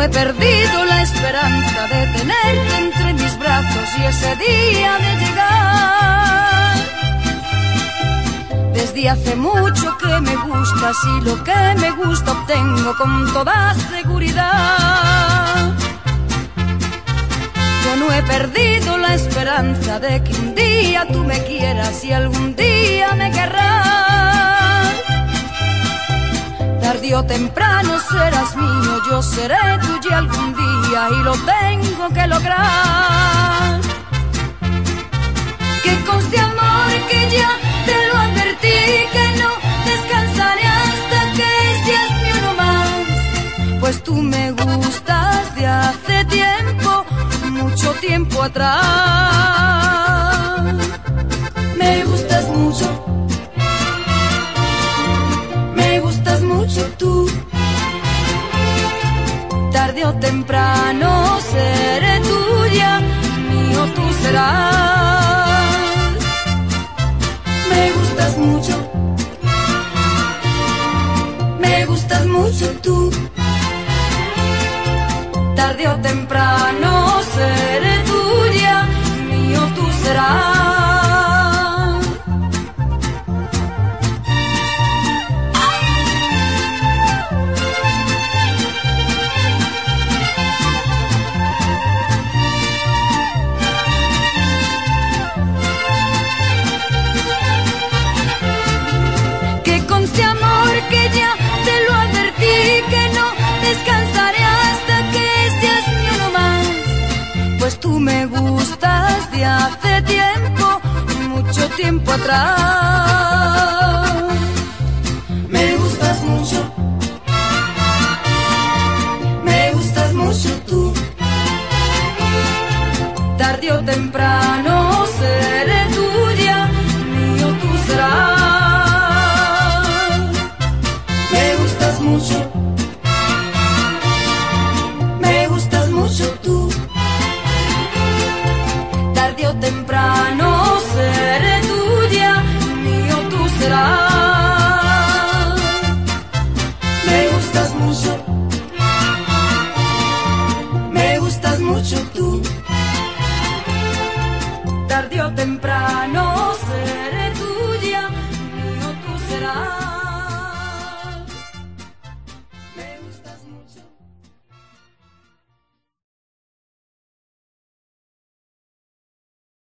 no he perdido la esperanza de tenerte entre mis brazos y ese día de llegar. Desde hace mucho que me gustas y lo que me gusta obtengo con toda seguridad. Yo no he perdido la esperanza de que un día tú me quieras y algún día me querrás. Temprano serás mío, yo seré tuya algún día y lo tengo que lograr. Que conste amor que ya te lo advertí, que no descansaré hasta que seas mi uno más. Pues tú me gustas de hace tiempo, mucho tiempo atrás. Tarde o temprano seré tuya, mío tú serás. Me gustas mucho. Me gustas mucho tú. Tarde o temprano tiempo atrás. Me gustas mucho, me gustas mucho tú, tarde o temprano.